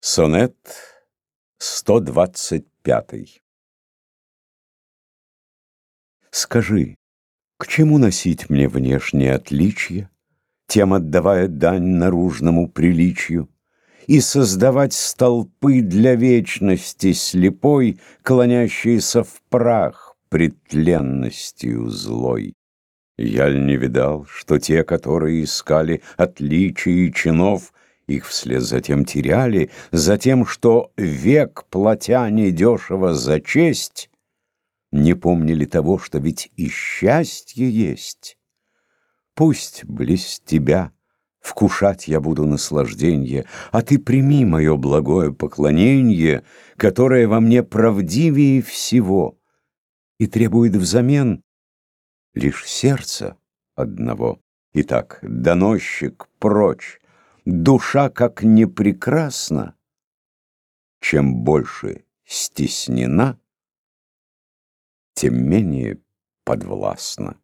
Сонет 125 Скажи, к чему носить мне внешнее отличие, Тем отдавая дань наружному приличию, И создавать столпы для вечности слепой, Клонящиеся в прах пред тленностью злой? Я ль не видал, что те, которые искали отличий и чинов, их вслед затем теряли, за тем, что век, платя недешево за честь, не помнили того, что ведь и счастье есть. Пусть близ тебя вкушать я буду наслажденье, а ты прими мое благое поклонение, которое во мне правдивее всего и требует взамен лишь сердца одного. Итак, доносчик прочь, душа как не прекрасна, чем больше стеснена, тем менее подвластна.